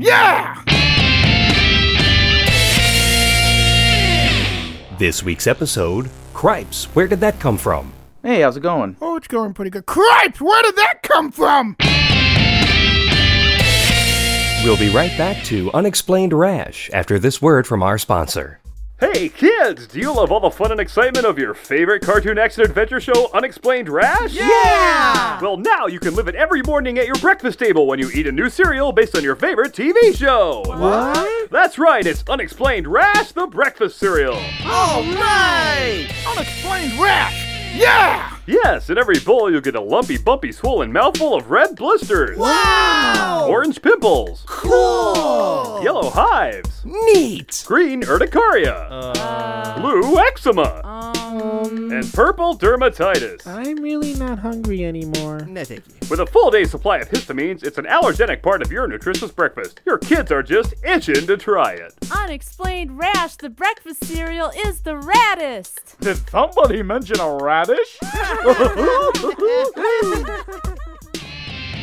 Yeah! This week's episode Cripes, where did that come from? Hey, how's it going? Oh, it's going pretty good. Cripes, where did that come from? We'll be right back to Unexplained Rash after this word from our sponsor. Hey kids, do you love all the fun and excitement of your favorite cartoon action adventure show, Unexplained Rash? Yeah! Well, now you can live it every morning at your breakfast table when you eat a new cereal based on your favorite TV show. What? That's right, it's Unexplained Rash, the breakfast cereal. Oh, all right! Unexplained rash! Yeah! Yes, in every bowl you'll get a lumpy, bumpy, swollen mouthful of red blisters, Wow! orange pimples, Cool! yellow hives, Neat! green urticaria, uh. blue eczema, and mm. purple dermatitis. I'm really not hungry anymore. No, thank you. With a full day's supply of histamines, it's an allergenic part of your nutritious breakfast. Your kids are just itching to try it. Unexplained Rash, the breakfast cereal, is the raddest. Did somebody mention a radish?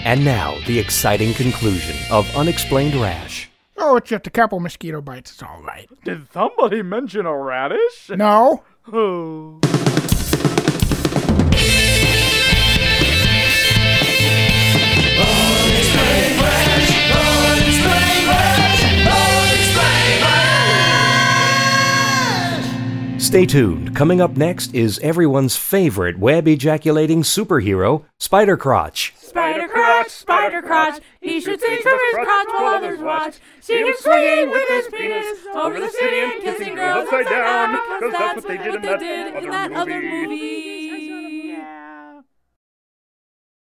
And now, the exciting conclusion of Unexplained Rash. Oh, it's just a couple mosquito bites. It's all right. Did somebody mention a radish? No? Stay tuned. Coming up next is everyone's favorite web ejaculating superhero, Spider Crotch. Spider crotch, spider crotch, he shoots things from his crotch while others watch. See him swinging with his penis over the city and kissing girls upside down, because that's what they did in that other movie.